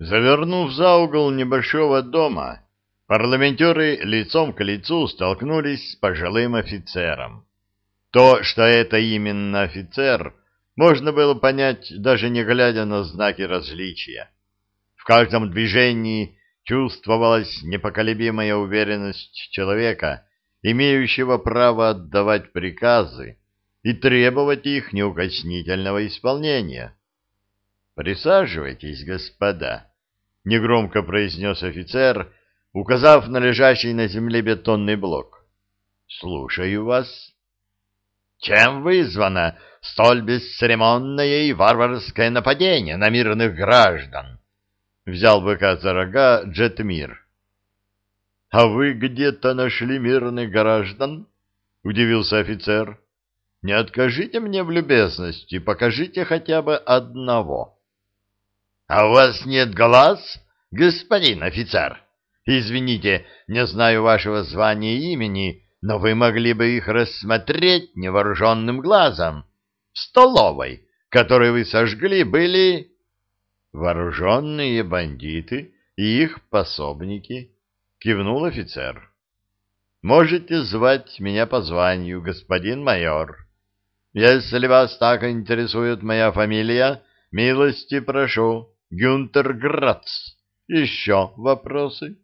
Завернув за угол небольшого дома, парламентеры лицом к лицу столкнулись с пожилым офицером. То, что это именно офицер, можно было понять, даже не глядя на знаки различия. В каждом движении чувствовалась непоколебимая уверенность человека, имеющего право отдавать приказы и требовать их неукоснительного исполнения. «Присаживайтесь, господа», — негромко произнес офицер, указав на лежащий на земле бетонный блок. «Слушаю вас». «Чем вызвано столь бесцеремонное и варварское нападение на мирных граждан?» — взял быка за рога Джетмир. «А вы где-то нашли мирных граждан?» — удивился офицер. «Не откажите мне в любезности, покажите хотя бы одного». — А у вас нет глаз, господин офицер? Извините, не знаю вашего звания и имени, но вы могли бы их рассмотреть невооруженным глазом. В столовой, которую вы сожгли, были... Вооруженные бандиты и их пособники, — кивнул офицер. — Можете звать меня по званию, господин майор. Если вас так интересует моя фамилия, милости прошу. Гюнтер Грац. Еще вопросы?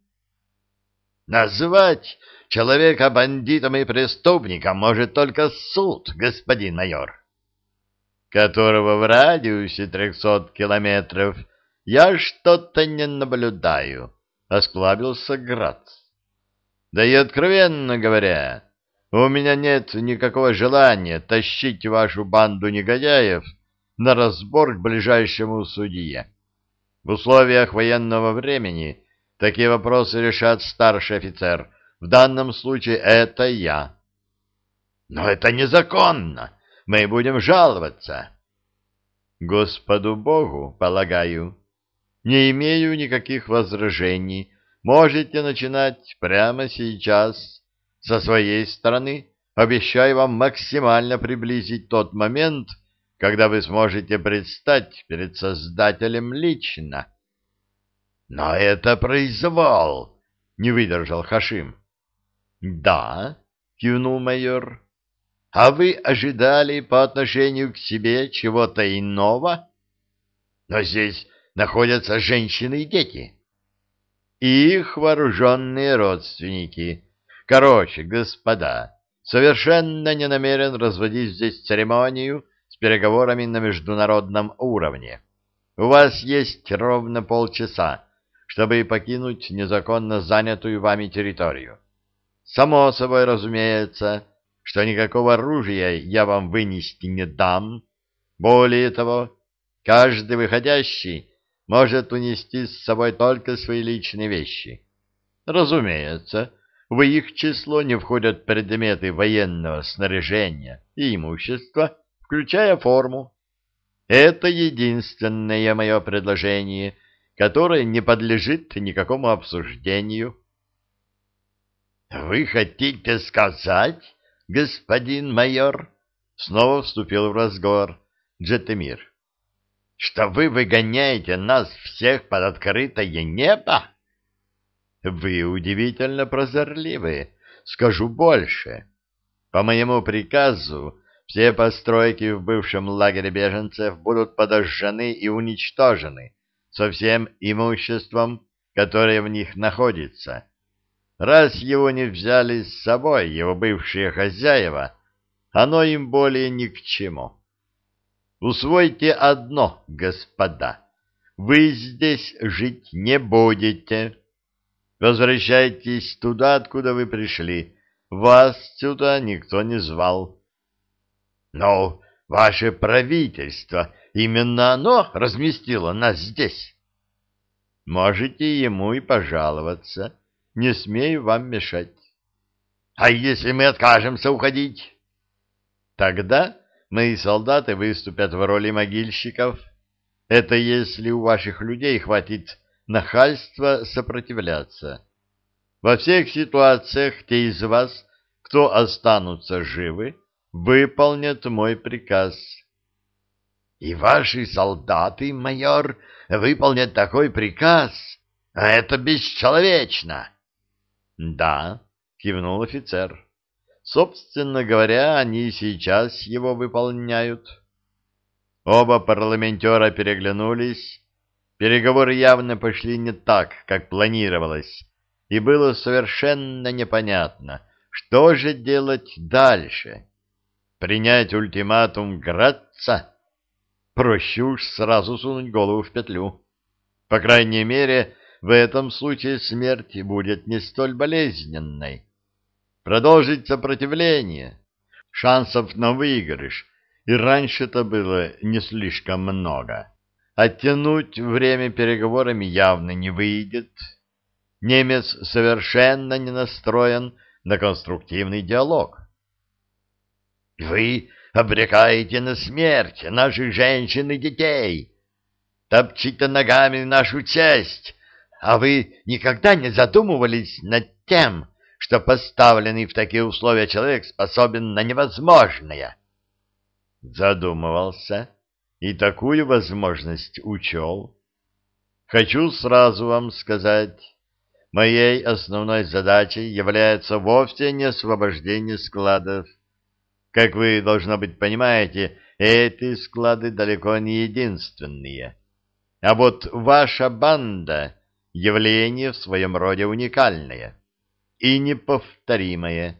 Назвать человека бандитом и преступником может только суд, господин майор. Которого в радиусе трехсот километров я что-то не наблюдаю, — осклабился Грац. Да и откровенно говоря, у меня нет никакого желания тащить вашу банду негодяев на разбор к ближайшему судье. В условиях военного времени такие вопросы решат старший офицер. В данном случае это я. Но это незаконно. Мы будем жаловаться. Господу Богу, полагаю. Не имею никаких возражений. Можете начинать прямо сейчас. Со своей стороны обещаю вам максимально приблизить тот момент, когда вы сможете предстать перед Создателем лично. — Но это произвол! — не выдержал Хашим. — Да, — кивнул майор. — А вы ожидали по отношению к себе чего-то иного? Но здесь находятся женщины и дети. И их вооруженные родственники. Короче, господа, совершенно не намерен разводить здесь церемонию, с переговорами на международном уровне. У вас есть ровно полчаса, чтобы покинуть незаконно занятую вами территорию. Само собой разумеется, что никакого оружия я вам вынести не дам. Более того, каждый выходящий может унести с собой только свои личные вещи. Разумеется, в их число не входят предметы военного снаряжения и имущества, включая форму. Это единственное мое предложение, которое не подлежит никакому обсуждению. — Вы хотите сказать, господин майор? — снова вступил в разговор Джетемир. — Что вы выгоняете нас всех под открытое небо? — Вы удивительно прозорливы. Скажу больше. По моему приказу все постройки в бывшем лагере беженцев будут подожжены и уничтожены со всем имуществом, которое в них находится. Раз его не взяли с собой его бывшие хозяева, оно им более ни к чему. Усвойте одно, господа, вы здесь жить не будете. Возвращайтесь туда, откуда вы пришли. Вас сюда никто не звал. Но ваше правительство, именно оно разместило нас здесь. Можете ему и пожаловаться. Не смею вам мешать. А если мы откажемся уходить? Тогда мои солдаты выступят в роли могильщиков. Это если у ваших людей хватит нахальства сопротивляться. Во всех ситуациях те из вас, кто останутся живы, выполнят мой приказ. И ваши солдаты, майор, выполнят такой приказ, а это бесчеловечно. — Да, — кивнул офицер. — Собственно говоря, они сейчас его выполняют. Оба парламентера переглянулись. Переговоры явно пошли не так, как планировалось, и было совершенно непонятно, что же делать дальше. Принять ультиматум Градца? Проще уж сразу сунуть голову в петлю. По крайней мере, в этом случае смерть будет не столь болезненной. Продолжить сопротивление. Шансов на выигрыш. И раньше-то было не слишком много. Оттянуть время переговорами явно не выйдет. Немец совершенно не настроен на конструктивный диалог. «Вы обрекаете на смерть наших женщин и детей, топчите ногами нашу честь, а вы никогда не задумывались над тем, что поставленный в такие условия человек способен на невозможное? Задумывался и такую возможность учел. Хочу сразу вам сказать, моей основной задачей является вовсе не освобождение складов. Как вы, должно быть, понимаете, эти склады далеко не единственные. А вот ваша банда явление в своем роде уникальное и неповторимое,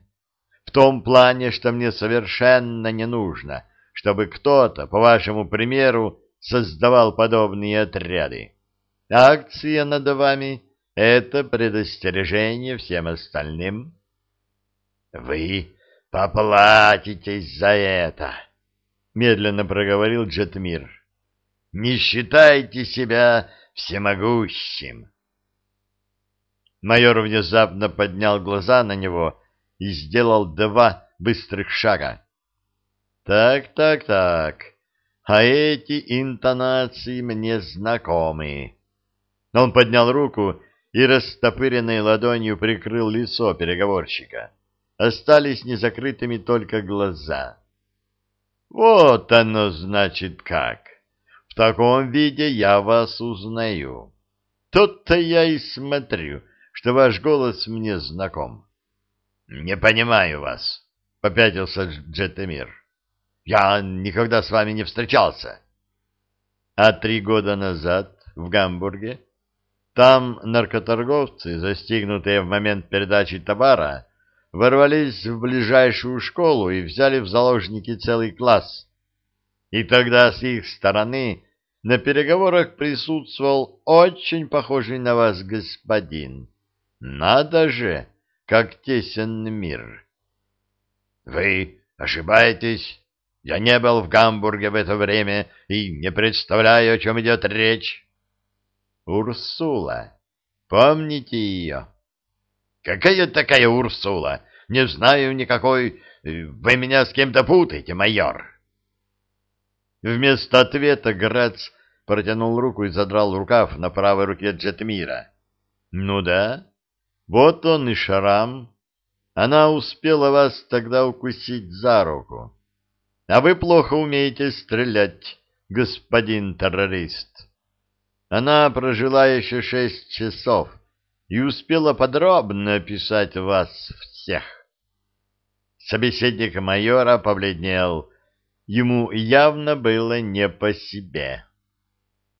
в том плане, что мне совершенно не нужно, чтобы кто-то, по вашему примеру, создавал подобные отряды. Акция над вами — это предостережение всем остальным. — Вы поплатитесь за это, — медленно проговорил Джетмир. — Не считайте себя всемогущим. Майор внезапно поднял глаза на него и сделал два быстрых шага. «Так, так, так, а эти интонации мне знакомы». Он поднял руку и растопыренной ладонью прикрыл лицо переговорщика. Остались незакрытыми только глаза. «Вот оно, значит, как. В таком виде я вас узнаю. Тут-то я и смотрю» что ваш голос мне знаком. — Не понимаю вас, — попятился Джетемир. — Я никогда с вами не встречался. — А три года назад в Гамбурге? Там наркоторговцы, застигнутые в момент передачи товара, ворвались в ближайшую школу и взяли в заложники целый класс. И тогда с их стороны на переговорах присутствовал очень похожий на вас господин. Надо же, как тесен мир. Вы ошибаетесь. Я не был в Гамбурге в это время и не представляю, о чем идет речь. Урсула. Помните ее? Какая такая Урсула? Не знаю никакой. Вы меня с кем-то путаете, майор. Вместо ответа Грац протянул руку и задрал рукав на правой руке Джетмира. Ну да, вот он и шрам. Она успела вас тогда укусить за руку. А вы плохо умеете стрелять, господин террорист. Она прожила еще шесть часов и успела подробно описать вас всех. Собеседник майора побледнел. Ему явно было не по себе.